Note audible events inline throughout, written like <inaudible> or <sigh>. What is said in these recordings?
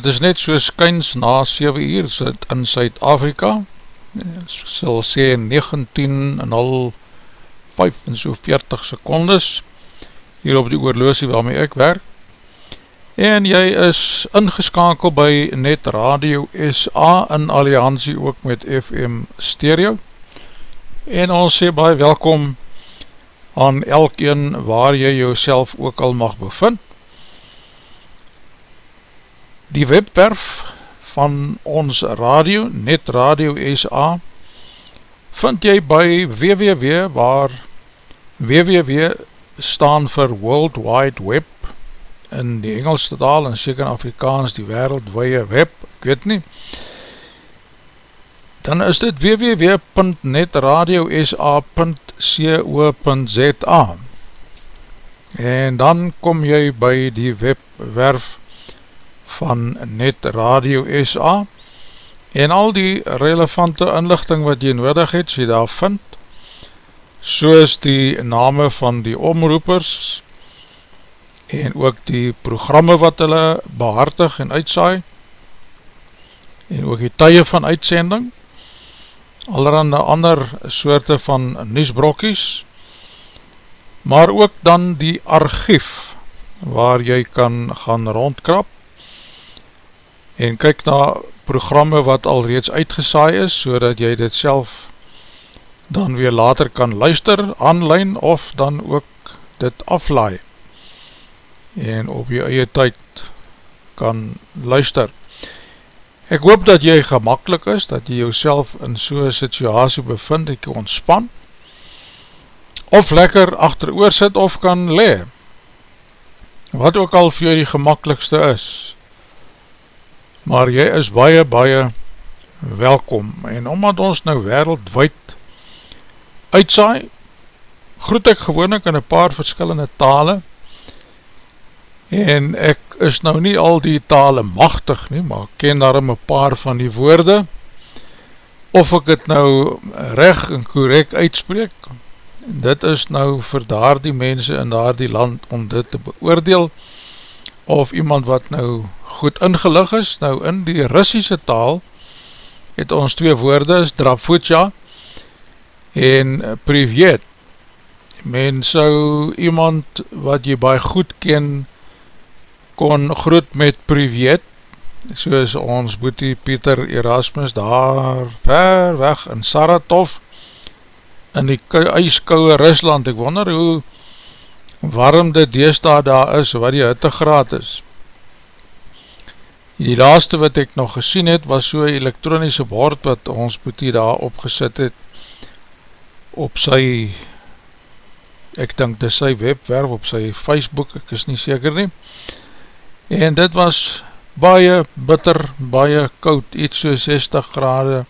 Dit is net soos kyns na 7 uur sit in Suid-Afrika, sal sê 19 en al 5 en so 40 secondes, hier op die oorloosie waarmee ek werk, en jy is ingeskakel by Net Radio SA in alliantie ook met FM Stereo, en ons sê baie welkom aan elkeen waar jy jouself ook al mag bevind, Die webwerf van ons radio, Net Radio SA, vind jy by www waar www staan vir World Wide Web in die Engelse taal en seker in Afrikaans die wereldwee web, ek weet nie, dan is dit www.netradiosa.co.za en dan kom jy by die webwerf van Net Radio SA en al die relevante inlichting wat jy nodig het, sy daar vind, soos die name van die omroepers en ook die programme wat hulle behartig en uitsaai en ook die tye van uitsending, allerhande ander soorte van niesbrokkies, maar ook dan die archief waar jy kan gaan rondkrap en kyk na programme wat al reeds uitgesaai is, so dat jy dit self dan weer later kan luister, online, of dan ook dit aflaai, en op jy eie tyd kan luister. Ek hoop dat jy gemakkelijk is, dat jy jouself in so'n situasie bevind, jy ontspan, of lekker achter oor sit, of kan le, wat ook al vir jy die gemakkelijkste is, maar jy is baie, baie welkom, en omdat ons nou wereldwijd uitsaai, groet ek gewoon ek in een paar verskillende tale, en ek is nou nie al die tale machtig nie, maar ek ken daarom een paar van die woorde, of ek het nou recht en correct uitspreek, dit is nou vir daar die mense in daar die land om dit te beoordeel, of iemand wat nou goed ingelig is, nou in die Russische taal het ons twee woorde is Drafutja en Privet. Men sou iemand wat jy baie goed ken kon groet met Privet, soos ons boetie Pieter Erasmus daar ver weg in Saratov in die ijskouwe Rusland. Ek wonder hoe warm dit deesdaad daar is, wat die hittegraad is. Die laaste wat ek nog gesien het, was so elektronische bord wat ons boetie daar opgesit het op sy ek dink dis sy webwerf op sy Facebook, ek is nie seker nie. En dit was baie bitter, baie koud, iets so 60 grade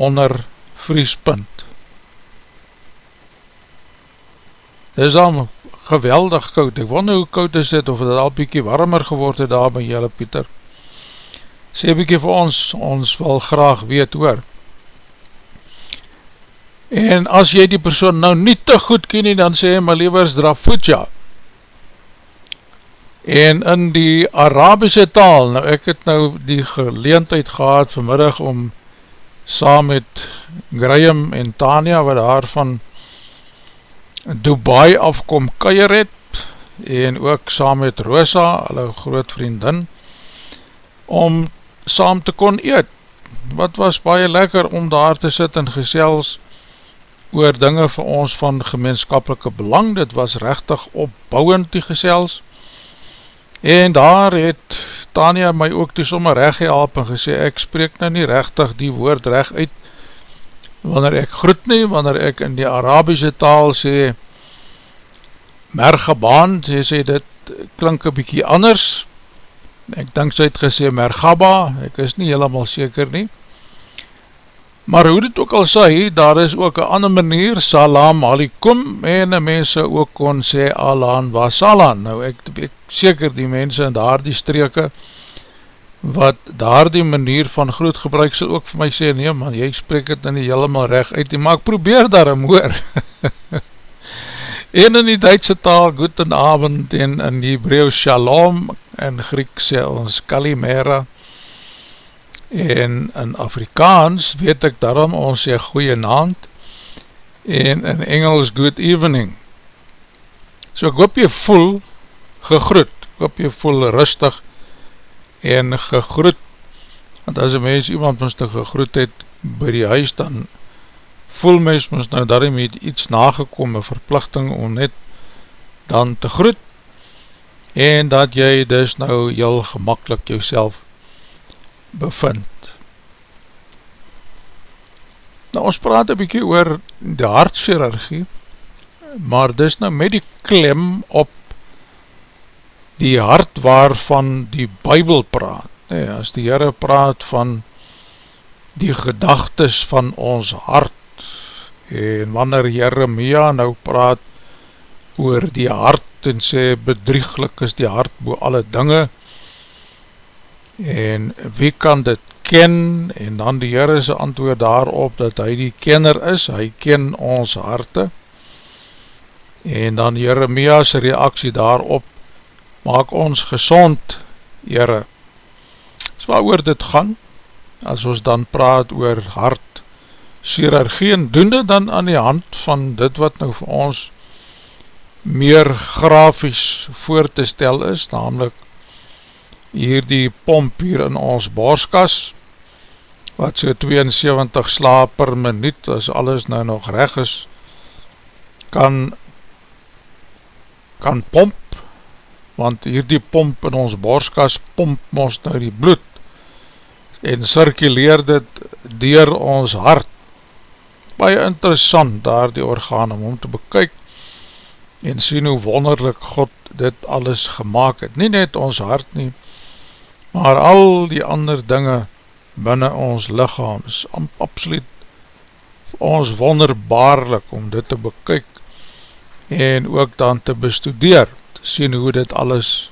onder vriespunt. Dit is al geweldig koud, ek wonder hoe koud is dit of het al bykie warmer geword het daar by jylle Pieter sê bykie vir ons, ons wil graag weet hoor. En as jy die persoon nou nie te goed ken nie, dan sê hy, my levers drafutja. En in die Arabische taal, nou ek het nou die geleentheid gehad vanmiddag om saam met Graham en Tanya, wat daar van Dubai afkom keier het, en ook saam met Rosa, hulle groot vriendin, om saam te kon eet. Wat was baie lekker om daar te sit en gesels oor dinge vir ons van gemeenskapelike belang. Dit was rechtig opbouwend die gesels. En daar het Tania my ook toe sommer recht gehelp en gesê, ek spreek nou nie rechtig die woord recht uit, wanneer ek groet nie, wanneer ek in die Arabische taal sê, mergebaan, sê, sê dit klink een bykie anders, ek denk sy het gesê Mergaba, ek is nie helemaal seker nie, maar hoe dit ook al sê, daar is ook een ander manier, salam alikum, en die mense ook kon sê alaan wa salan, nou ek, ek seker die mense in daar die streke, wat daar die manier van groot gebruik sal ook vir my sê, nee man, jy spreek het nie helemaal recht uit, maar ek probeer daar een hoor, <laughs> En in die Duitse taal, Guten Abend, en in die Hebreu Shalom, en Griek sê ons Kalimera, en in Afrikaans weet ek daarom ons sê goeie naand, en in Engels Good Evening. So ek hoop jy voel gegroet, ek hoop jy voel rustig en gegroet, want as een mens iemand ons te gegroet het by die huis, dan voel mens ons nou daarom het iets nagekom, een verplichting om net dan te groet, en dat jy dus nou heel gemakkelijk jouself bevind. Nou ons praat een bykie oor die hartchirurgie, maar dis nou met die klem op die hart waarvan die bybel praat. Nee, as die Heere praat van die gedagtes van ons hart, en wanneer Jeremia nou praat oor die hart en sê bedrieglik is die hart boe alle dinge en wie kan dit ken? En dan die Heere sy antwoord daarop dat hy die kenner is, hy ken ons harte. En dan Jeremia sy reaksie daarop maak ons gezond Heere so waar oor dit gaan as ons dan praat oor hart chirurgie en doen dit dan aan die hand van dit wat nou vir ons meer grafies voor te stel is, namelijk hier die pomp hier in ons borskas, wat so 72 sla per minuut, as alles nou nog reg is, kan, kan pomp, want hier die pomp in ons borskas pomp ons nou die bloed, en circuleer dit dier ons hart, baie interessant daar die orgaan om om te bekyk en sien hoe wonderlik God dit alles gemaakt het. Nie net ons hart nie, maar al die ander dinge binnen ons lichaam is absoluut ons wonderbaarlik om dit te bekyk en ook dan te bestudeer, te sien hoe dit alles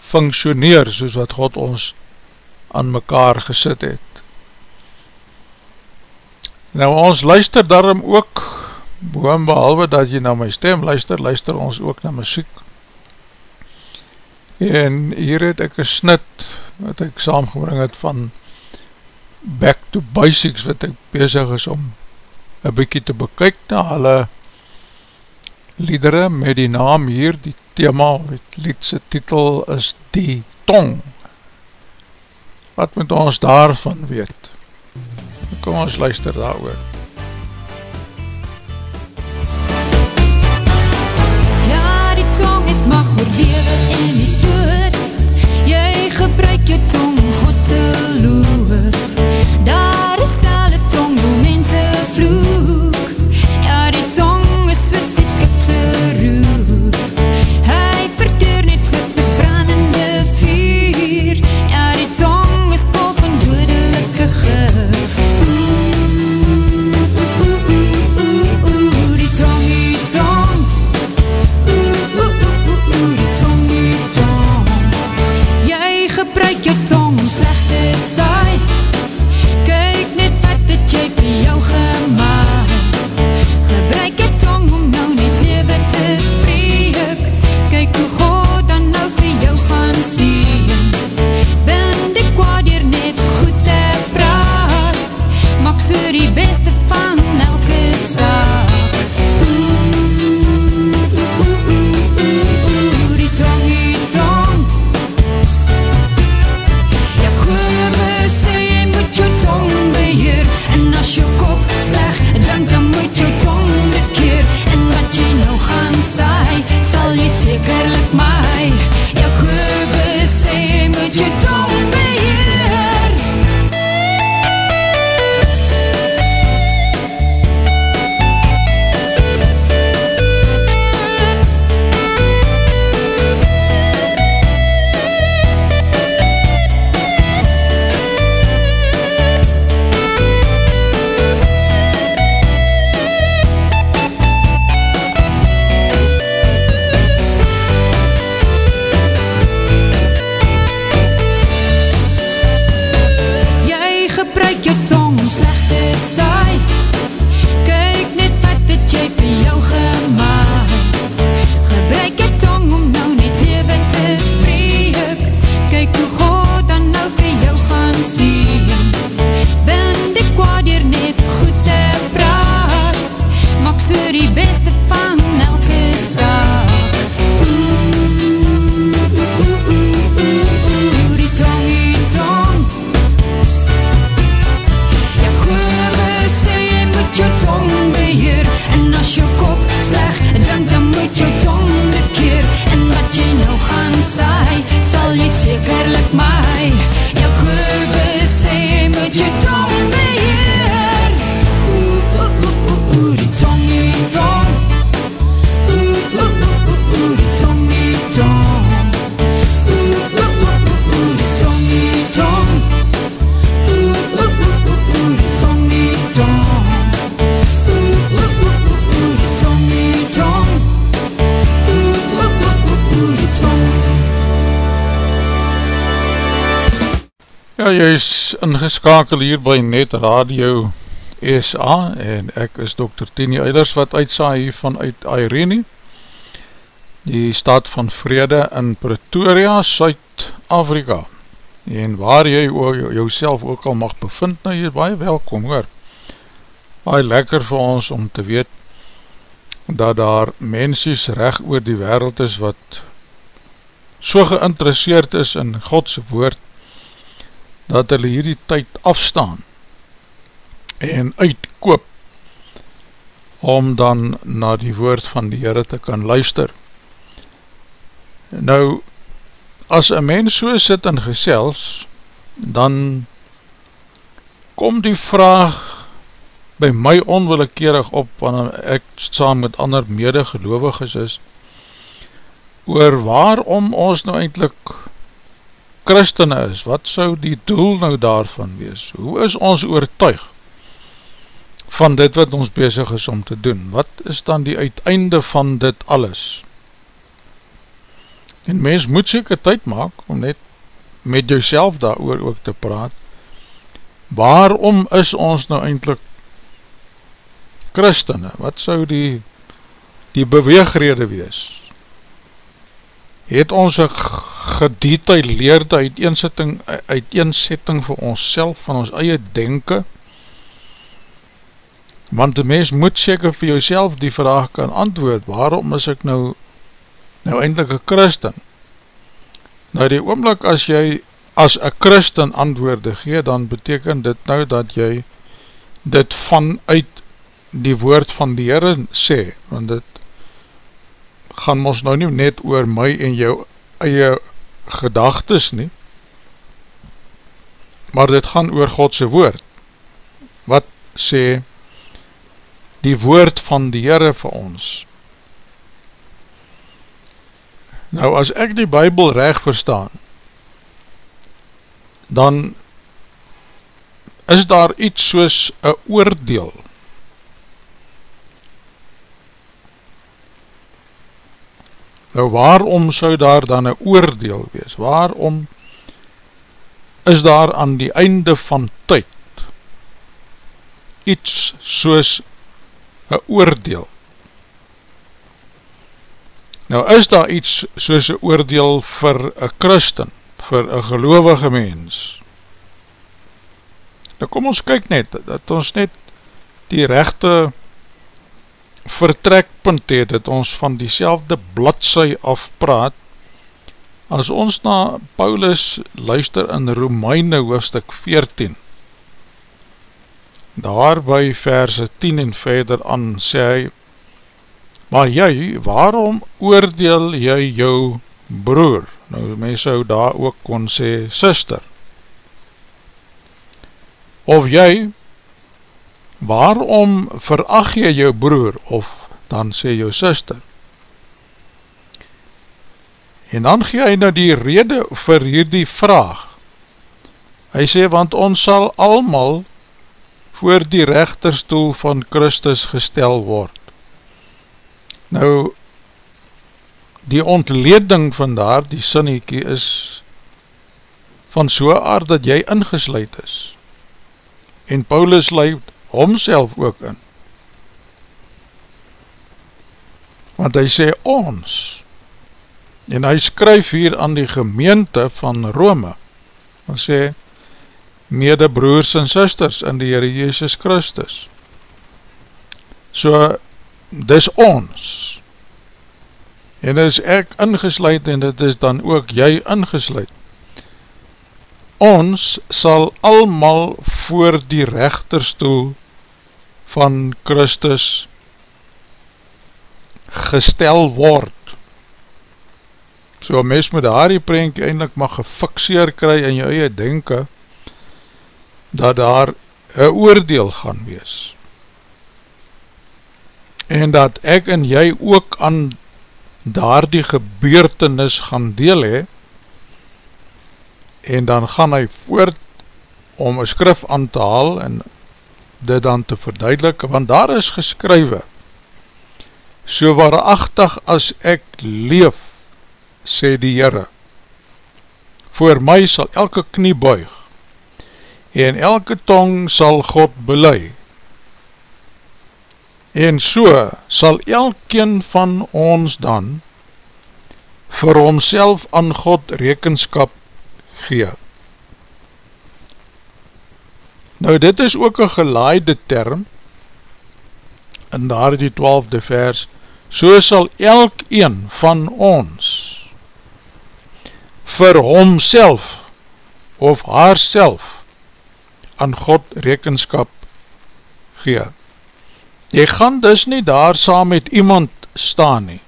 functioneer soos wat God ons aan mekaar gesit het. Nou ons luister daarom ook, boem behalwe dat jy na my stem luister, luister ons ook na muziek. En hier het ek een snit wat ek saamgebring het van Back to Basics wat ek bezig is om een bykie te bekyk na hulle liedere met die naam hier, die thema, het liedse titel is Die Tong. Wat moet ons daarvan weet? Kom ons luister daar oor. Ja, die tong het mag oorwewe en die dood Jy gebruik jou tong ingeskakel hier by Net Radio SA en ek is Dr. Tini Eilers wat uitsaai hier vanuit Irene, die stad van vrede in Pretoria, Suid-Afrika. En waar jy jouself ook al mag bevind, nou jy is baie welkom hoor. Baie lekker vir ons om te weet dat daar mensies recht oor die wereld is wat so geïnteresseerd is in Godse woord dat hulle hierdie tyd afstaan en uitkoop om dan na die woord van die Heere te kan luister. Nou, as een mens so sit en gesels, dan kom die vraag by my onwillekeerig op, wanneer ek saam met ander medegeloviges is, oor waarom ons nou eindelijk christene is, wat sou die doel nou daarvan wees? Hoe is ons oortuig van dit wat ons bezig is om te doen? Wat is dan die uiteinde van dit alles? En mens moet seker tyd maak om net met jouself daar ook te praat. Waarom is ons nou eindelijk christene? Wat sou die, die beweegrede wees? Het ons een gedetailleerde uiteensetting, uiteensetting vir ons self, van ons eie denken, want die mens moet seker vir jouself die vraag kan antwoord, waarom is ek nou nou eindelijk een christen? Nou die oomlik as jy as een christen antwoorde gee, dan beteken dit nou dat jy dit vanuit die woord van die Heere sê, want dit gaan ons nou nie net oor my en jou eie gedagtes nie, maar dit gaan oor Godse woord, wat sê die woord van die Heere vir ons. Nou as ek die Bijbel recht verstaan, dan is daar iets soos een oordeel, Nou waarom sou daar dan een oordeel wees? Waarom is daar aan die einde van tyd iets soos een oordeel? Nou is daar iets soos een oordeel vir een christen, vir een gelovige mens? Nou kom ons kyk net, dat ons net die rechte vertrekpunt het, het ons van die selfde bladzij afpraat, as ons na Paulus luister in Romeine hoofstuk 14, daar by verse 10 en verder aan sê hy, maar jy, waarom oordeel jy jou broer? Nou, my sou daar ook kon sê, sister. Of jy, waarom veracht jy jou broer, of dan sê jou sister. En dan gee hy nou die rede vir hierdie vraag. Hy sê, want ons sal almal voor die rechterstoel van Christus gestel word. Nou, die ontleding van daar, die sinniekie is van so aard dat jy ingesluid is. En Paulus luid homself ook in. Want hy sê ons, en hy skryf hier aan die gemeente van Rome, hy sê, mede broers en sisters in die Heere Jezus Christus. So, dis ons, en is ek ingesluid, en dit is dan ook jy ingesluid. Ons sal almal voor die rechterstoel van Christus gestel word. So mens met daar die prentje eindelijk mag gefixeer kry in jou eie denken, dat daar een oordeel gaan wees. En dat ek en jy ook aan daar die gebeurtenis gaan deel he, en dan gaan hy voort om een skrif aan te haal en dit dan te verduidelik, want daar is geskrywe, so waarachtig as ek leef, sê die Heere, voor my sal elke knie buig, en elke tong sal God belei. En so sal elkeen van ons dan vir homself aan God rekenskap gee. Nou dit is ook een gelaaide term in daar die twaalfde vers, so sal elk een van ons vir homself of haarself aan God rekenskap gee. Jy gaan dus nie daar saam met iemand staan nie.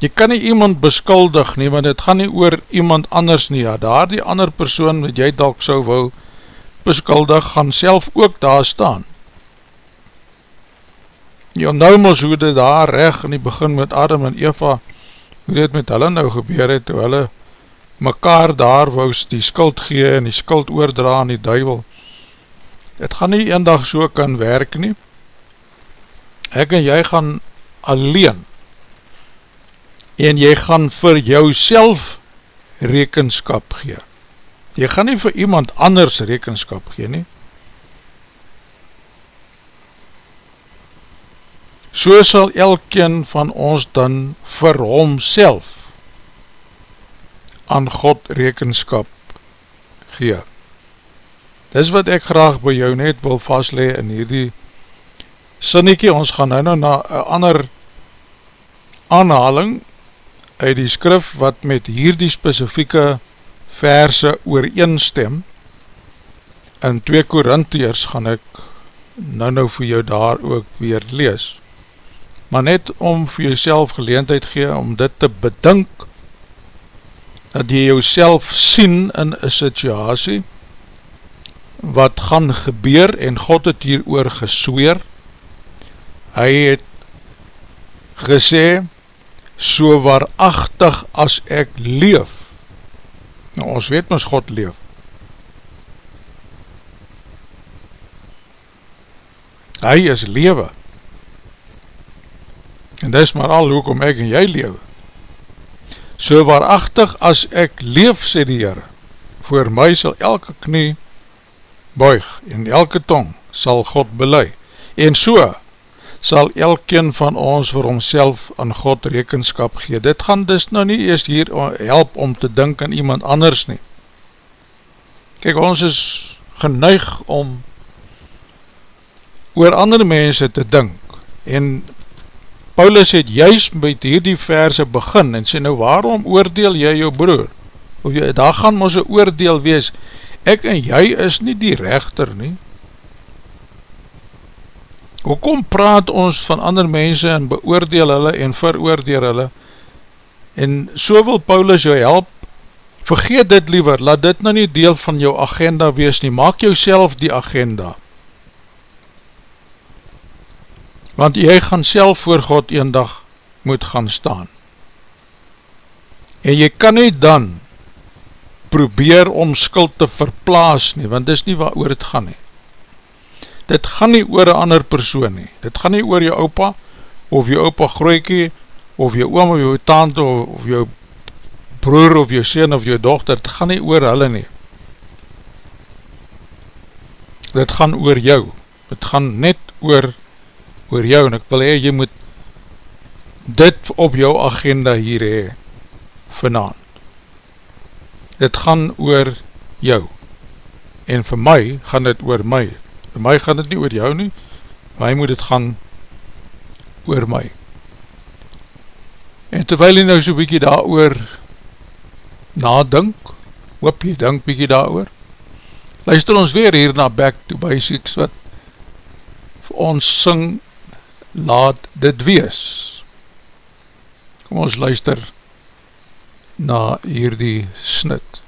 Jy kan nie iemand beskuldig nie, want het gaan nie oor iemand anders nie. Ja, daar die ander persoon wat jy dalk so wou beskuldig, gaan self ook daar staan. Jy nou mos hoe dit daar recht in die begin met Adam en Eva, hoe dit met hulle nou gebeur het, hoe hulle mekaar daar wou die skuld gee en die skuld oordra aan die duivel. Het gaan nie een dag so kan werk nie. Ek en jy gaan alleen en jy gaan vir jou rekenskap gee. Jy gaan nie vir iemand anders rekenskap gee nie. So sal elkeen van ons dan vir homself aan God rekenskap gee. Dis wat ek graag by jou net wil vastlee in hierdie sinniekie, ons gaan nou nou na een ander aanhaling uit die skrif wat met hierdie specifieke verse ooreenstem in 2 Korintiërs gaan ek nou nou vir jou daar ook weer lees. Maar net om vir jouself geleentheid gee om dit te bedink dat jy jouself sien in een situasie wat gaan gebeur en God het hier oor gesweer. Hy het gesê so waarachtig as ek leef. Nou, ons weet ons God leef. Hy is lewe. En dis maar al hoekom ek en jy lewe. So waarachtig as ek leef, sê die Heere, voor my sal elke knie buig en elke tong sal God belei. En so, sal elkeen van ons vir homself aan God rekenskap gee. Dit gaan dus nou nie eerst hier help om te dink aan iemand anders nie. Kijk, ons is geneig om oor andere mense te dink en Paulus het juist met hierdie verse begin en sê nou waarom oordeel jy jou broer? Of jy, daar gaan ons een oordeel wees, ek en jy is nie die rechter nie, Hoekom praat ons van ander mense en beoordeel hulle en veroordeel hulle? En so wil Paulus jou help. Vergeet dit liever, laat dit nou nie deel van jou agenda wees nie, maak jou self die agenda. Want jy gaan self voor God een dag moet gaan staan. En jy kan nie dan probeer om skuld te verplaas nie, want dis nie waar oor het gaan nie dit gaan nie oor een ander persoon nie, dit gaan nie oor jou opa, of jou opa groeikie, of jou oom, of jou tante, of jou broer, of jou sien, of jou dochter, dit gaan nie oor hulle nie, dit gaan oor jou, dit gaan net oor, oor jou, en ek wil hee, jy moet dit op jou agenda hier hee, vanavond, dit gaan oor jou, en vir my gaan dit oor my, By my gaan dit nie oor jou nie, my moet dit gaan oor my. En terwijl jy nou so bykie daar oor nadink, hoop jy dink bykie daar oor, luister ons weer hier na Back to Basics wat vir ons syng, laat dit wees. Kom ons luister na hierdie snit.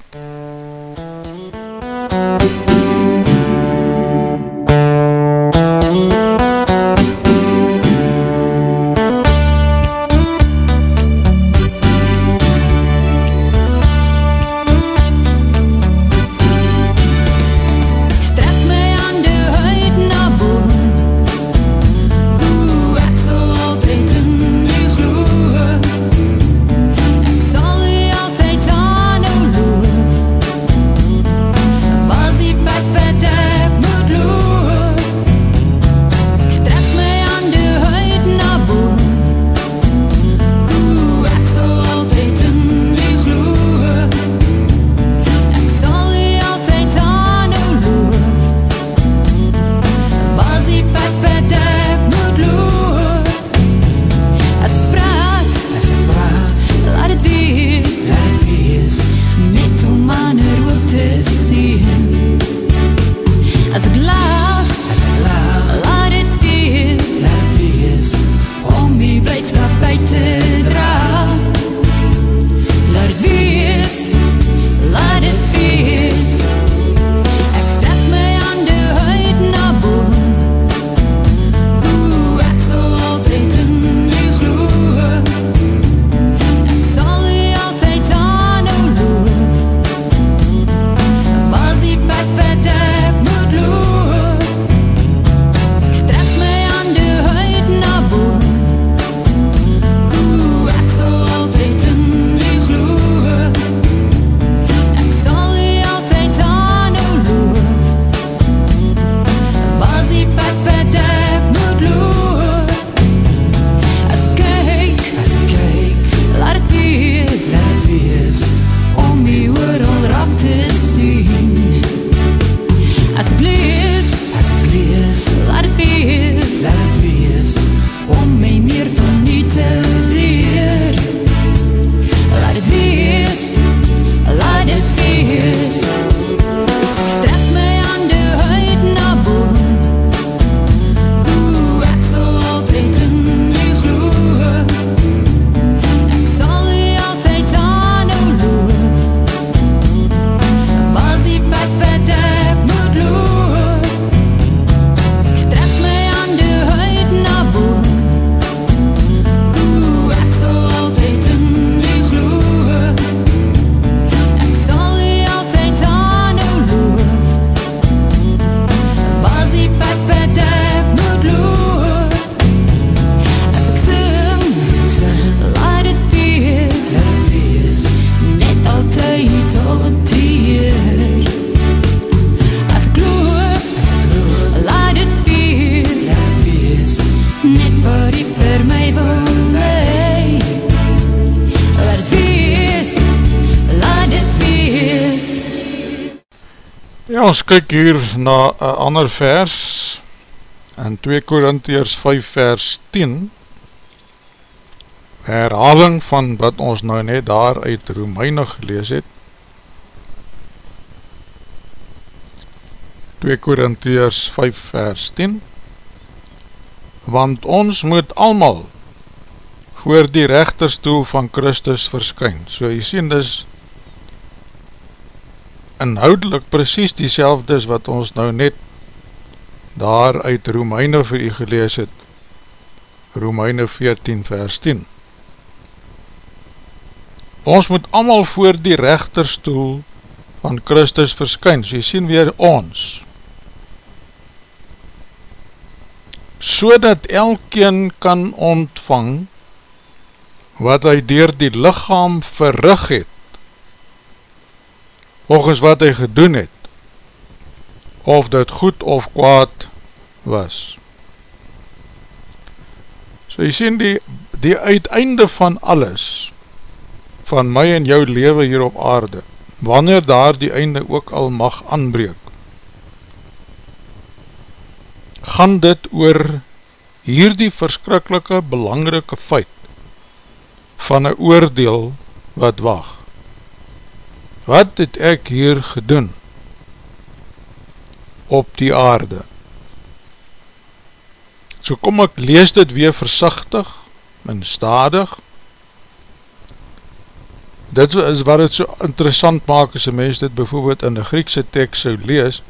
Ons kyk hier na een ander vers in 2 Korintiërs 5 vers 10 herhaling van wat ons nou net daar uit Romeine gelees het. 2 Korintiërs 5 vers 10 want ons moet allemaal voor die rechterstoel van Christus verskyn. So jy sien dis inhoudelik precies die selfde is wat ons nou net daar uit Romeine vir u gelees het. Romeine 14 vers 10 ons moet allemaal voor die rechterstoel van Christus verskyn. So jy sien weer ons. So dat elkeen kan ontvang wat hy dier die lichaam verrig het volgens wat hy gedoen het, of dit goed of kwaad was. So jy sien die, die uiteinde van alles, van my en jou leven hier op aarde, wanneer daar die einde ook al mag aanbreek, gaan dit oor hier die verskrikkelike belangrike feit van een oordeel wat wacht wat het ek hier gedoen? Op die aarde. So kom ek lees dit weer versichtig en stadig. Dit is wat het so interessant maak as een mens dit bijvoorbeeld in die Griekse tekst so lees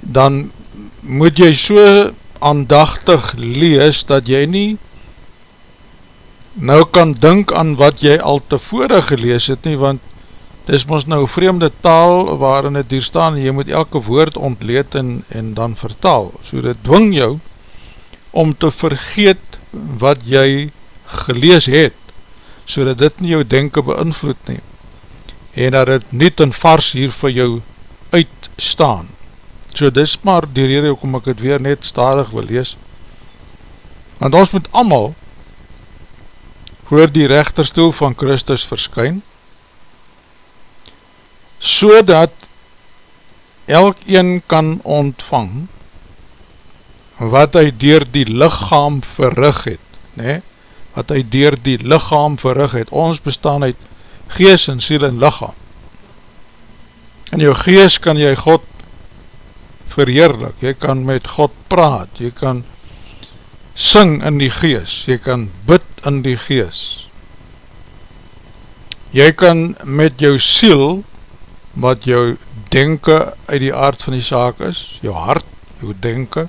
dan moet jy so aandachtig lees dat jy nie nou kan dink aan wat jy al tevore gelees het nie, want dis ons nou vreemde taal waarin het hier staan, jy moet elke woord ontleed en, en dan vertaal, so dit dwing jou om te vergeet wat jy gelees het, so dat dit nie jou denken beïnvloed nie, en dat het niet en vars hier vir jou uitstaan. So dis maar die rede kom ek het weer net stadig wil lees, want ons moet allemaal voor die rechterstoel van Christus verskyn, so dat elk een kan ontvang wat hy dier die lichaam verrig het, nee? wat hy dier die lichaam verrig het, ons bestaan uit gees en siel en lichaam. In jou gees kan jy God verheerlik, jy kan met God praat, jy kan sing in die gees, jy kan bid in die gees. Jy kan met jou siel wat jou denken uit die aard van die saak is, jou hart, jou denken,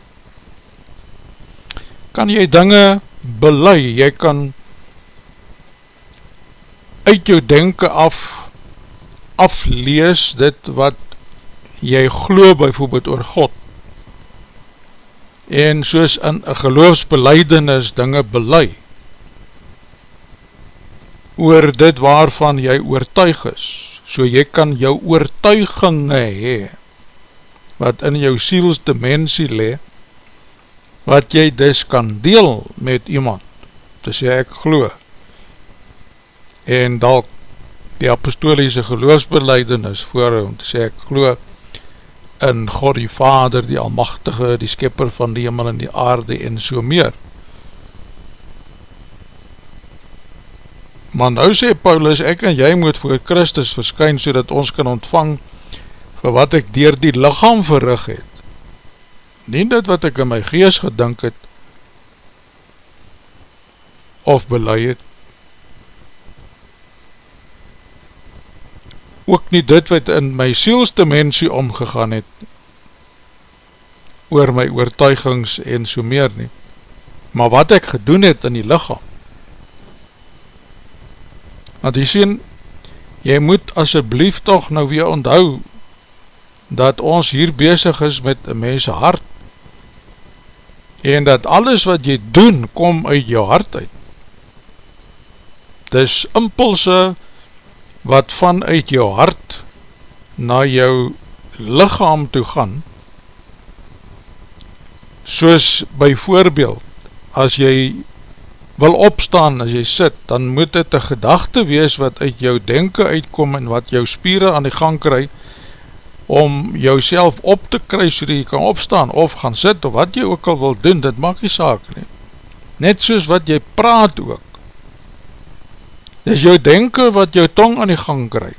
kan jy dinge belei, jy kan uit jou denken af, aflees dit wat jy glo bijvoorbeeld oor God, en soos in een geloofsbeleidenis dinge belei, oor dit waarvan jy oortuig is, so jy kan jou oortuiginge hee, wat in jou sielsdimensie le, wat jy dus kan deel met iemand, te sê ek glo, en dalk die apostoliese geloofsbeleidenis voor om te sê ek glo in God die Vader, die Almachtige, die Skepper van die hemel en die aarde en so meer. Maar nou sê Paulus, ek en jy moet voor Christus verskyn, so dat ons kan ontvang vir wat ek dier die lichaam verrig het. Nie dit wat ek in my gees gedink het, of belei het, ook nie dit wat in my sielsdimensie omgegaan het, oor my oortuigings en so meer nie, maar wat ek gedoen het in die lichaam, Want jy sien, jy moet asjeblief toch nou weer onthou, dat ons hier bezig is met een mense hart, en dat alles wat jy doen, kom uit jou hart uit. Dis impulse, wat vanuit jou hart, na jou lichaam toe gaan, soos by voorbeeld, as jy wil opstaan as jy sit, dan moet dit een gedachte wees wat uit jou denken uitkom en wat jou spieren aan die gang kry, om jouself op te kry so jy kan opstaan of gaan sit of wat jy ook al wil doen, dit maak nie saak nie. Net soos wat jy praat ook. Dis jou denken wat jou tong aan die gang kry.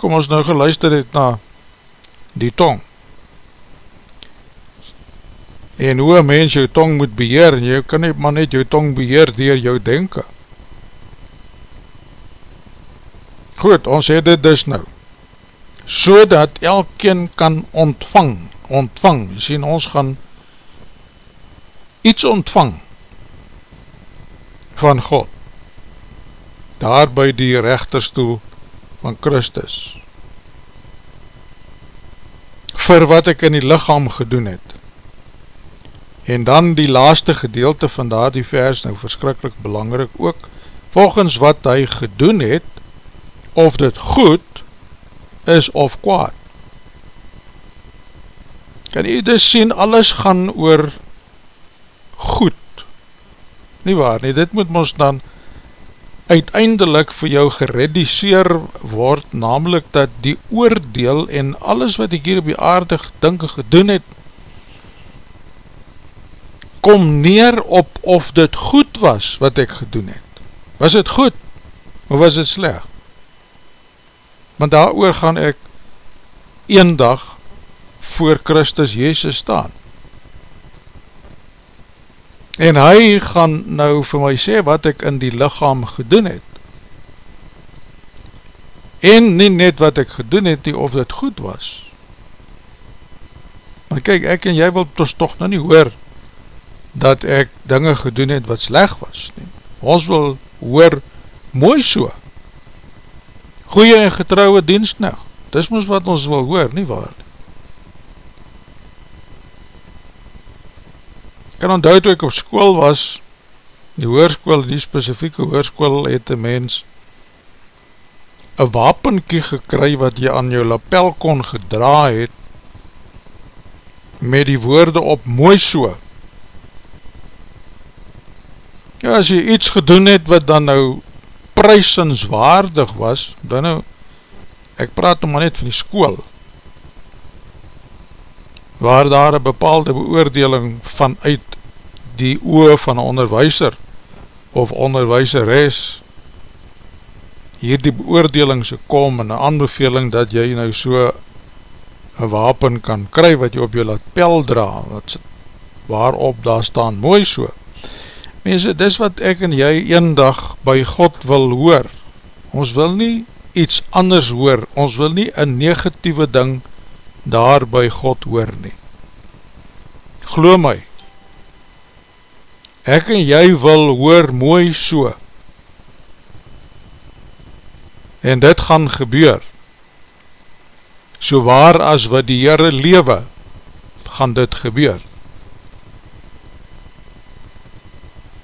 Kom ons nou geluister het na die tong. En hoe een mens jou tong moet beheer, en jy kan nie maar net jou tong beheer dier jou denken. Goed, ons het dit dus nou, so dat elkeen kan ontvang, ontvang, jy sien ons gaan iets ontvang van God, daar by die rechterstoel van Christus, vir wat ek in die lichaam gedoen het, En dan die laaste gedeelte van daar die vers, nou verskrikkelijk belangrijk ook, volgens wat hy gedoen het, of dit goed is of kwaad. Kan jy dus sien, alles gaan oor goed. Nie waar nie, dit moet ons dan uiteindelik vir jou gerediseer word, namelijk dat die oordeel en alles wat ek hier op die aarde gedink en gedoen het, kom neer op of dit goed was wat ek gedoen het. Was het goed of was het sleg? Want daar oor gaan ek een dag voor Christus Jezus staan. En hy gaan nou vir my sê wat ek in die lichaam gedoen het. En nie net wat ek gedoen het nie of dit goed was. Maar kyk, ek en jy wil toch nou nie hoor dat ek dinge gedoen het wat sleg was. Nie. Ons wil hoor mooi so. Goeie en getrouwe dienst nou. Dis moes wat ons wil hoor, nie waar nie. Kan onthoud toe ek op school was, die hoerskoel, die specifieke hoerskoel, het een mens een wapenkie gekry wat jy aan jou lapel kon gedra het met die woorde op mooi so. Ja, as jy iets gedoen het wat dan nou prijsenswaardig was, dan nou, ek praat nou maar net van die school, waar daar een bepaalde beoordeling vanuit die oe van onderwijser of onderwijseres hier die beoordeling so kom en een aanbeveling dat jy nou so een wapen kan kry wat jy op jou laat pel dra, wat, waarop daar staan mooi so, Mense, dis wat ek en jy een dag by God wil hoor. Ons wil nie iets anders hoor, ons wil nie een negatieve ding daar by God hoor nie. Glo my, ek en jy wil hoor mooi so. En dit gaan gebeur. So waar as wat die Heere lewe, gaan dit gebeur.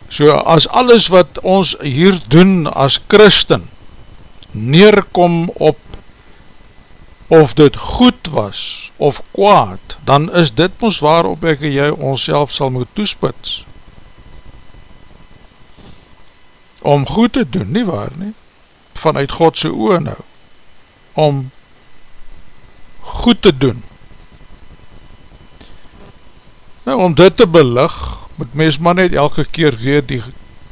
So as alles wat ons hier doen as christen neerkom op of dit goed was of kwaad, dan is dit ons waarop ek en jy ons sal moet toespits. Om goed te doen, nie waar nie, vanuit Godse oor nou, om goed te doen. Nou, om dit te belig, moet mens maar net elke keer weer die,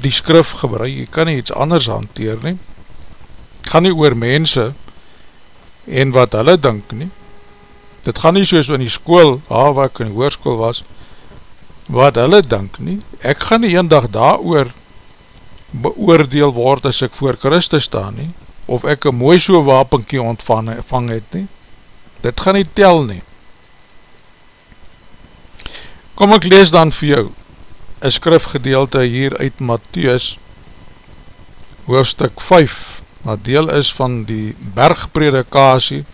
die skrif gebruik, jy kan nie iets anders hanteer nie, gaan nie oor mense en wat hulle dink nie, dit gaan nie soos in die school, ah, waar ek in die hoerskoel was, wat hulle dink nie, ek gaan nie een dag daar oor beoordeel word as ek voor Christus staan nie, of ek een mooi so wapenkie ontvang het nie, dit gaan nie tel nie, kom ek lees dan vir jou, een skrifgedeelte hier uit Matthäus hoofstuk 5 wat deel is van die bergpredikasie.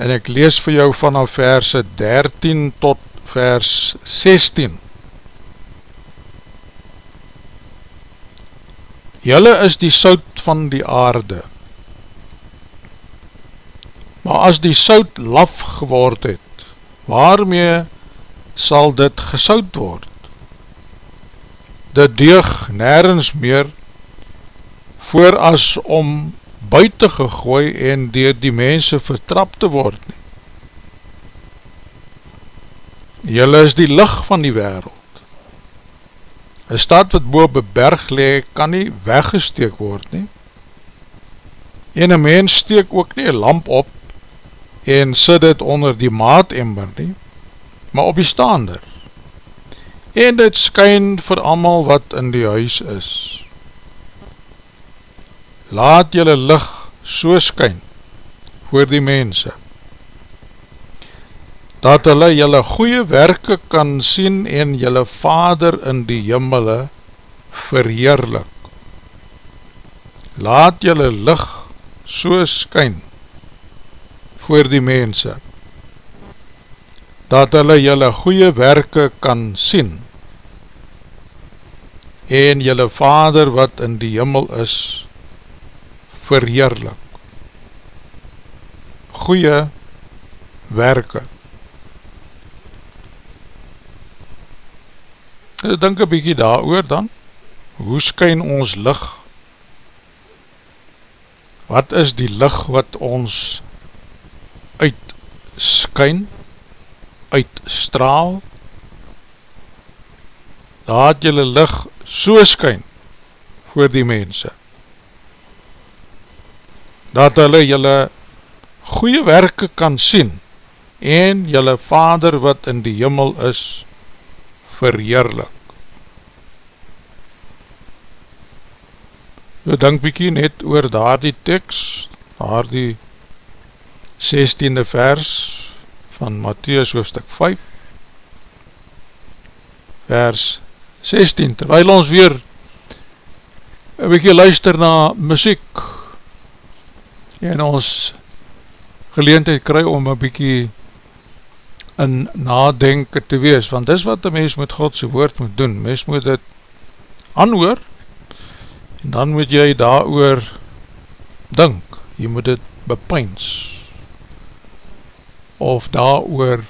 En ek lees vir jou vanaf verse 13 tot vers 16 Julle is die sout van die aarde. Maar as die sout laf geword het waarmee sal dit gesoud word. dit deeg nergens meer voor as om buiten gegooi en dier die mense vertrap te word nie. Julle is die licht van die wereld. Een stad wat boop een berg lee, kan nie weggesteek word nie. En een mens steek ook nie een lamp op en sit het onder die maatember nie, maar op die staander. En dit skyn vir amal wat in die huis is. Laat jylle licht so skyn voor die mense, dat hulle jylle goeie werke kan sien en jylle vader in die jimmele verheerlik. Laat jylle licht so skyn voor die mense, dat hulle jylle goeie werke kan sien en jylle vader wat in die jimmel is verheerlik. Goeie werke. Denk een bykie daar oor dan, hoe skyn ons lig? Wat is die lig wat ons uitskyn, uitstraal? Laat jylle lig so skyn voor die mense, dat hulle jylle goeie werke kan sien, en jylle vader wat in die jimmel is, verheerlik. So denk bykie net oor daar die tekst, daar die 16e vers van Matthäus hoofdstuk 5, vers 16, terwijl ons weer een bykie luister na muziek en ons geleentheid kry om een bykie in nadenken te wees, want dis wat die mens met Godse woord moet doen, mens moet dit anhoor, en dan moet jy daar oor dink, jy moet dit bepyns, of daar oor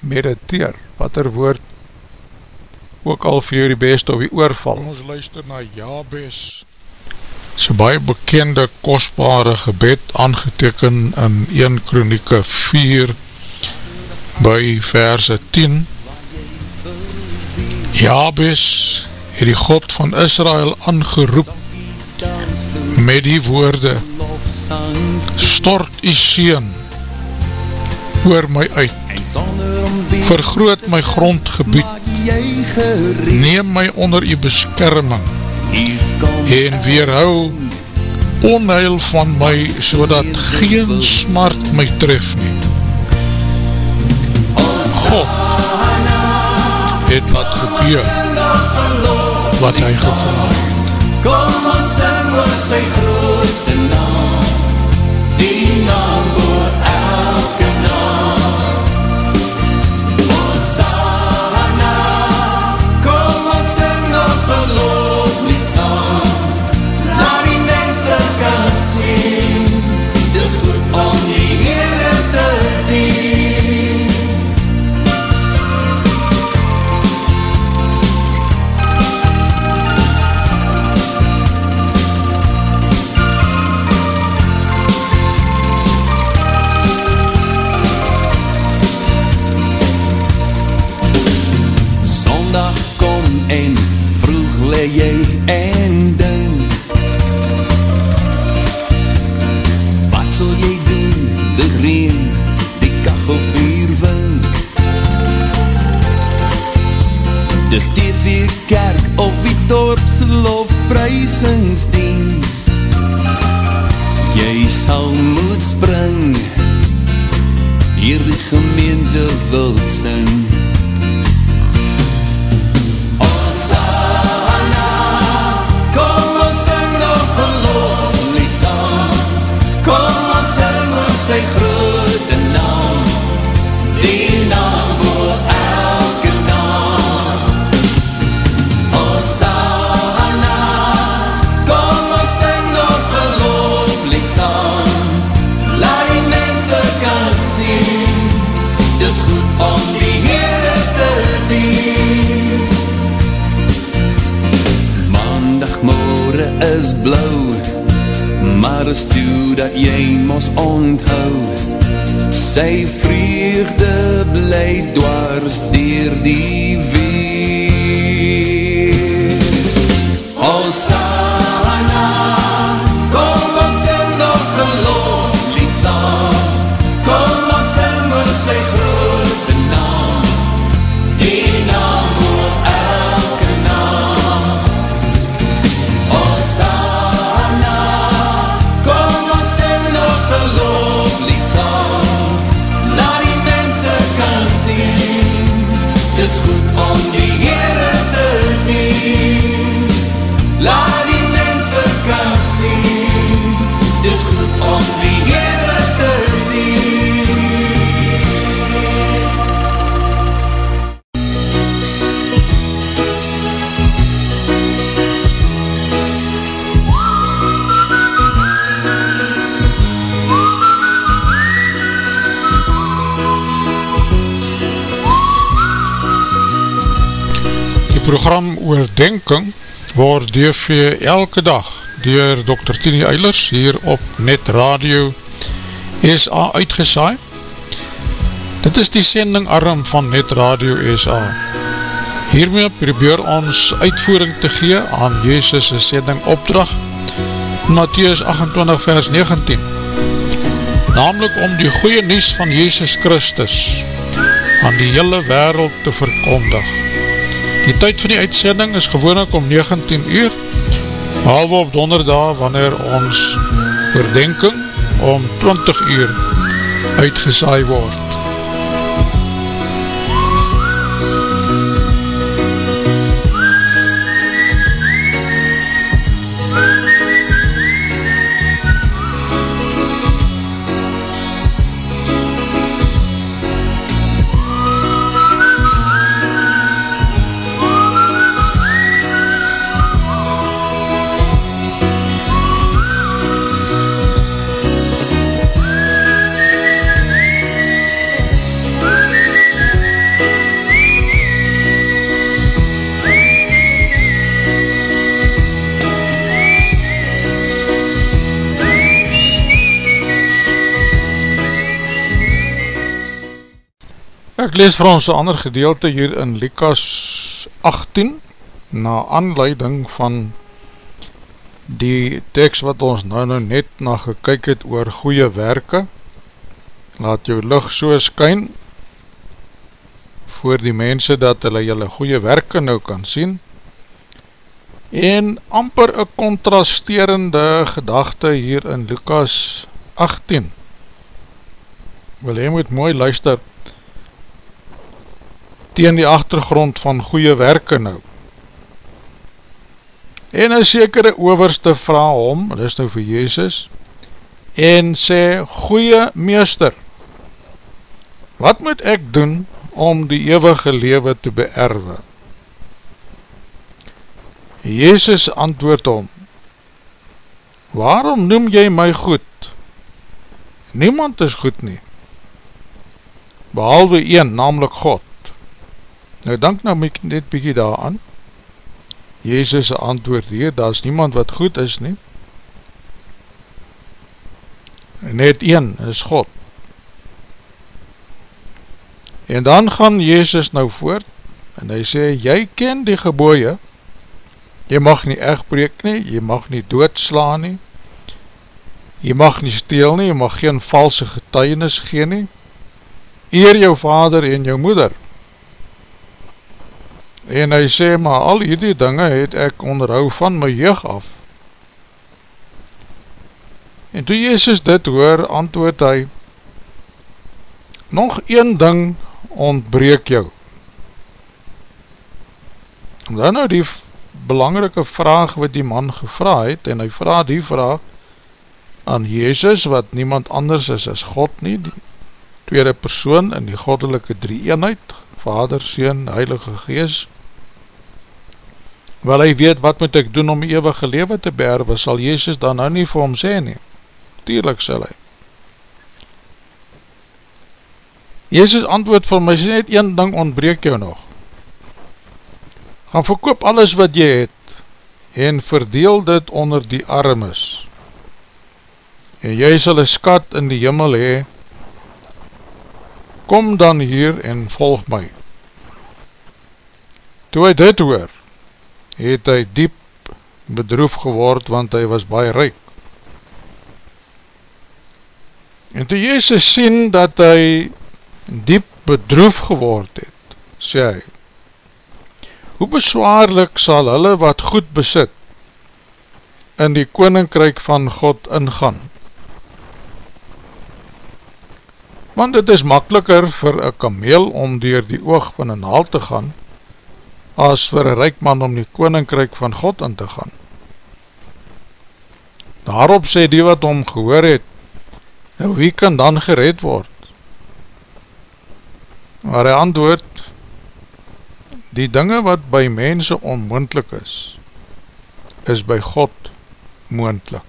mediteer, wat er woord ook al vir jou die beste op die oorval. Ons luister na Jabes, so baie bekende, kostbare gebed, aangeteken in 1 Kronieke 4, by verse 10 Jabes het die God van Israel aangeroep met die woorde stort die seen oor my uit. Vergroot my grondgebied. Neem my onder die beskerming en weerhou onheil van my so dat geen smart my tref nie. God het wat gebeur wat hy gevraag het. Kom ons sing oor sy grote sy vreugde bly dwars dier die weer. Program Oordenking word DV elke dag dier Dr. Tini Eilers hier op Net Radio SA uitgesaai. Dit is die sending arm van Net Radio SA. Hiermee probeer ons uitvoering te gee aan Jezus' sending opdracht Matthäus 28 vers 19 namelijk om die goeie nies van Jezus Christus aan die hele wereld te verkondig. Die tyd van die uitsending is gewoonlik om 19 uur, halwe op donderdag wanneer ons verdenking om 20 uur uitgesaai word. Lees vir ons een ander gedeelte hier in Likas 18 na aanleiding van die tekst wat ons nou nou net na gekyk het oor goeie werke. Laat jou licht so skyn voor die mense dat hulle julle goeie werke nou kan sien. En amper een contrasterende gedachte hier in Lukas 18 wil hy moet mooi luister teen die achtergrond van goeie werke nou. En een sekere overste vraag om, dit is nou vir Jezus, en sê, goeie meester, wat moet ek doen om die eeuwige lewe te beerwe? Jezus antwoord om, waarom noem jy my goed? Niemand is goed nie, behalwe een, namelijk God. Nou dank nou my net bykie daar aan Jezus antwoord hier, daar is niemand wat goed is nie. Net een is God. En dan gaan Jezus nou voort En hy sê, jy ken die geboeie Jy mag nie echtbreek nie, jy mag nie doodslaan nie. Jy mag nie steel nie, jy mag geen valse getuienis gee nie. Eer jou vader en jou moeder En hy sê, maar al hierdie dinge het ek onderhou van my jeug af. En toe Jezus dit hoor, antwoord hy, nog een ding ontbreek jou. En dan nou die belangrike vraag wat die man gevra het, en hy vraag die vraag aan Jezus, wat niemand anders is as God nie, die tweede persoon in die goddelike drie eenheid, Vader, Seen, Heilige Gees, Wel hy weet wat moet ek doen om die eeuwige lewe te beerwe, sal Jezus dan nou nie vir hom sê nie. Tuurlijk sal hy. Jezus antwoord vir my, sê net een ding ontbreek jou nog. Gaan verkoop alles wat jy het, en verdeel dit onder die armes en jy sal een skat in die jimmel hee kom dan hier en volg my toe hy dit hoor het hy diep bedroef geword want hy was baie ryk en toe Jezus sien dat hy diep bedroef geword het sê hy hoe beswaarlik sal hulle wat goed besit in die koninkryk van God ingaan. Want het is makkeliker vir een kameel om dier die oog van een haal te gaan, as vir een rijkman om die koninkryk van God in te gaan. Daarop sê die wat om gehoor het, en wie kan dan gered word? Maar hy antwoord, Die dinge wat by mense onmoendlik is, is by God moendlik.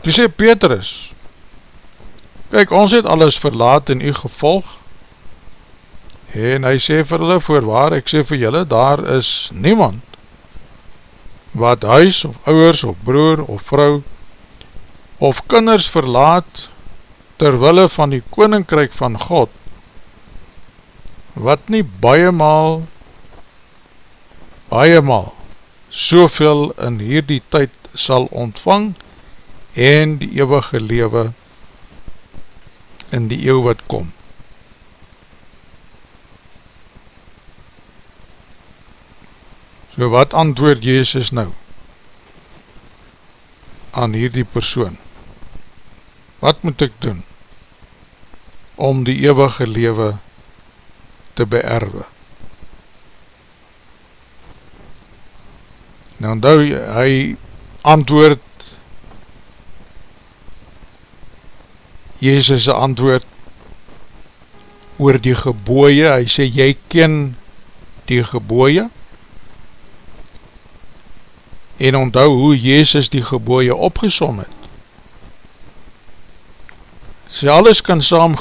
Toe sê Petrus, kyk ons het alles verlaat in u gevolg, en hy sê vir hulle voorwaar, ek sê vir julle, daar is niemand, wat huis of ouwers of broer of vrou, of kinders verlaat, terwille van die koninkryk van God, wat nie baie maal, baie maal, soveel in hierdie tyd sal ontvang en die eeuwige lewe in die eeuw wat kom. So wat antwoord Jezus nou aan hierdie persoon? Wat moet ek doen om die eeuwige lewe te te beerwe. Nou onthou, hy antwoord Jezus' antwoord oor die geboeie, hy sê, jy ken die geboeie, en onthou hoe Jezus die geboeie opgesom het. Sy alles kan saam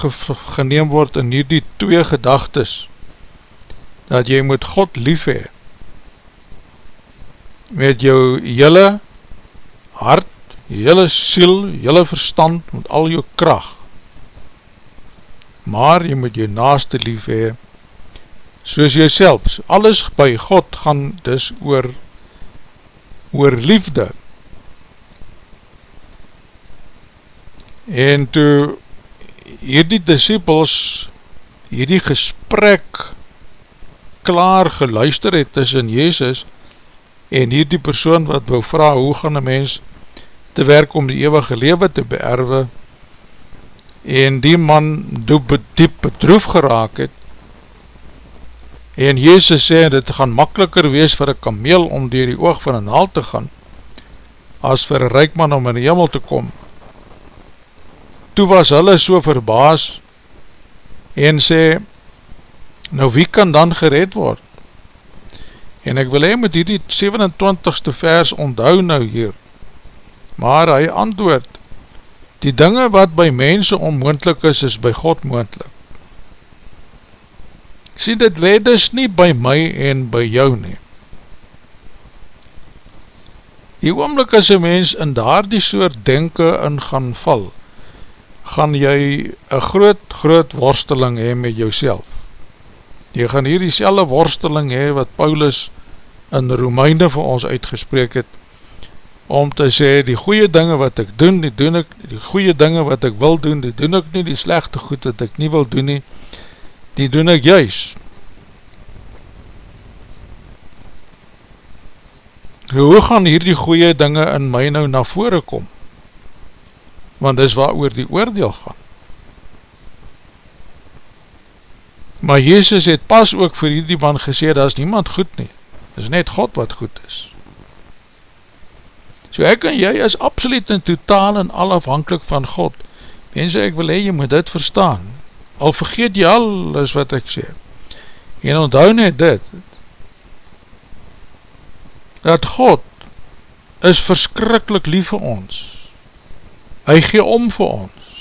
geneem word in hierdie twee gedagtes, dat jy moet God lief hee, met jou jylle hart, jylle siel, jylle verstand, met al jou kracht, maar jy moet jou naaste lief hee, soos jy selfs, alles by God gaan dus oor, oor liefde, en toe hierdie disciples hierdie gesprek klaar geluister het tussen Jezus en hierdie persoon wat wou vraag hoe gaan een mens te werk om die eeuwige lewe te beerwe? En die man diep bedroef geraak het en Jezus sê dit gaan makkeliker wees vir een kameel om dier die oog van een haal te gaan as vir een rijkman om in die hemel te kom. Toe was hulle so verbaas en sê nou wie kan dan gered word? En ek wil hy met hierdie 27ste vers onthou nou hier. Maar hy antwoord die dinge wat by mense onmoendlik is is by God moendlik sê dit leed dus nie by my en by jou nie. Die oomlik as een mens in daar die soort denke in gaan val gaan jy een groot, groot worsteling hee met jouself. Jy gaan hier die selle worsteling hee wat Paulus in Romeine vir ons uitgespreek het, om te sê, die goeie dinge wat ek doen, die doen ek, die goeie dinge wat ek wil doen, die doen ek nie, die slechte goed wat ek nie wil doen nie, die doen ek juis. Hoe gaan hier die goeie dinge in my nou na vore kom? Want dis waar oor die oordeel gaan. Maar Jezus het pas ook vir hierdie man gesê, daar is niemand goed nie. Dit is net God wat goed is. So ek en jy is absoluut en totaal en al afhankelijk van God. Mense, ek wil hee, jy moet dit verstaan. Al vergeet jy alles wat ek sê. En onthou net dit, dat God is verskrikkelijk lief vir ons. Hy gee om vir ons.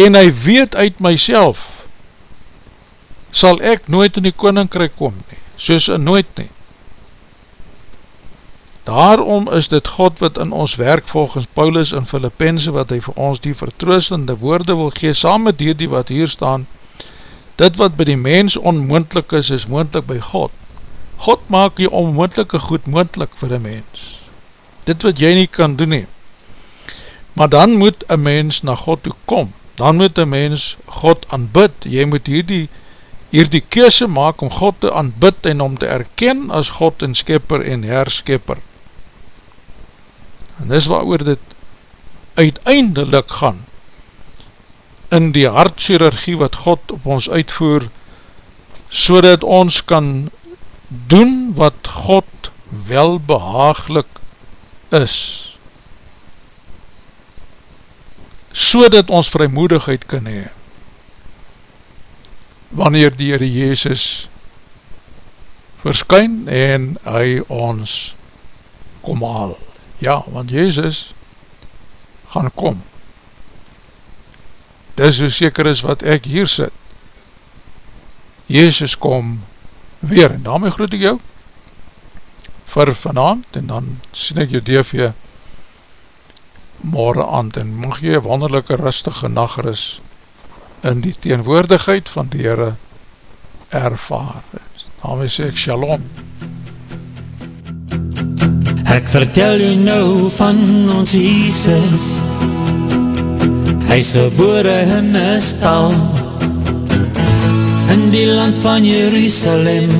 En hy weet uit myself, sal ek nooit in die koninkryk kom nie. soos een nooit nie. Daarom is dit God wat in ons werk volgens Paulus in Filippense wat hy vir ons die vertroostende woorde wil gee saam met die, die wat hier staan dit wat by die mens onmoendlik is, is moendlik by God. God maak die onmoendlike goed moendlik vir die mens. Dit wat jy nie kan doen nie. Maar dan moet een mens na God toe kom. Dan moet een mens God aanbid. Jy moet hierdie, hierdie kese maak om God te aanbid en om te erken as God en skepper en herskepper. En dis waar dit uiteindelik gaan. In die hartchirurgie wat God op ons uitvoer so dat ons kan doen wat God wel behaaglik is. So dat ons vrymoedigheid kan hee wanneer die Heere Jezus verskyn en hy ons kom haal Ja, want Jezus gaan kom. Dis so seker is wat ek hier sit. Jezus kom weer, en daarmee groet ek jou vir vanavond, en dan sien ek jou DV morgen aand, en mag jy wonderlijke rustige nachtrus in die teenwoordigheid van die Heere ervaar. Daarmee sê ek shalom. Ek vertel u nou van ons Jesus. Hy is gebore in een stal In die land van Jerusalem.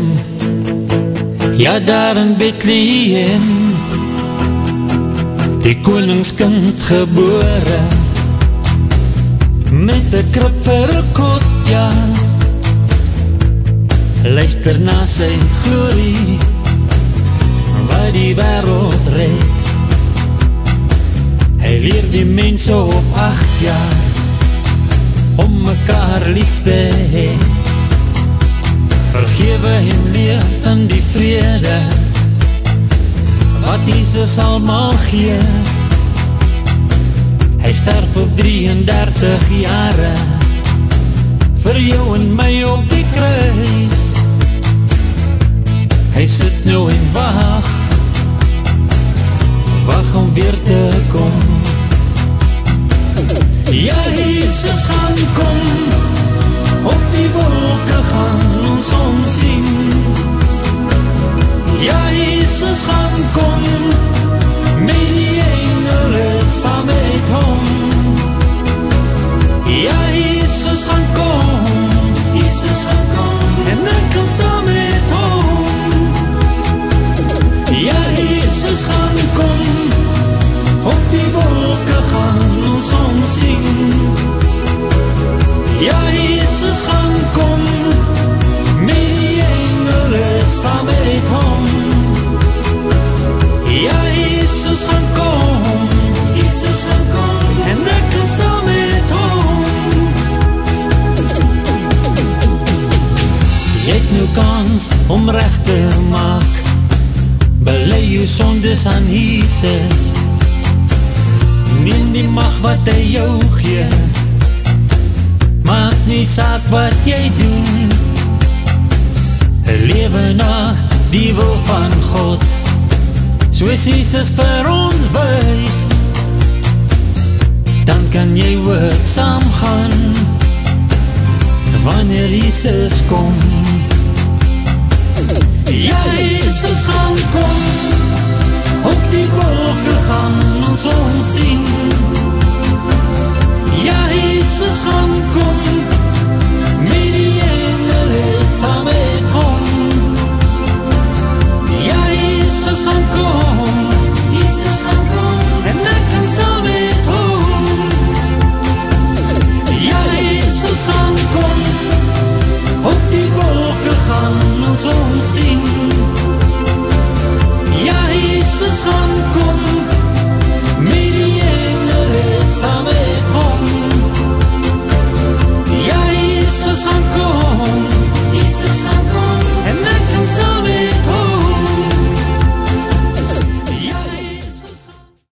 Ja, daar in Bethlehem. Die koningskind gebore Met een krip vir een kot, ja. Luister na sy glorie die wereld red Hy leer die mense op acht jaar Om mekaar lief te heen. Vergewe en leef in die vrede Wat Jesus almal gee. Hy sterf op 33 jare Vir jou en my op die kruis. Hy sit nou en wacht wacht om weer te kom. Ja, Jesus gaan kom. Op die wolke gaan ons omsien Ja, Jesus gaan kom. Met die engel is saam met hom. Ja, Jesus gaan kom. Jesus gaan kom. En ek kan saam om recht te maak. Belei jou sondes aan Jesus. Neem die mag wat hy jou gee. Maak nie saak wat jy doen. Lewe na die wil van God. Soos Jesus vir ons wees Dan kan jy ook saam gaan. Wanneer Jesus kom Ja, Jesus gaan kom Op die wolke gaan ons omsien Ja, Jesus gaan kom Met die engel is saam met hom Ja, Jesus gaan kom Jesus gaan kom gaan ons omsien. Ja, Jesus gaan kom